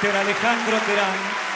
Héctor Alejandro Terán.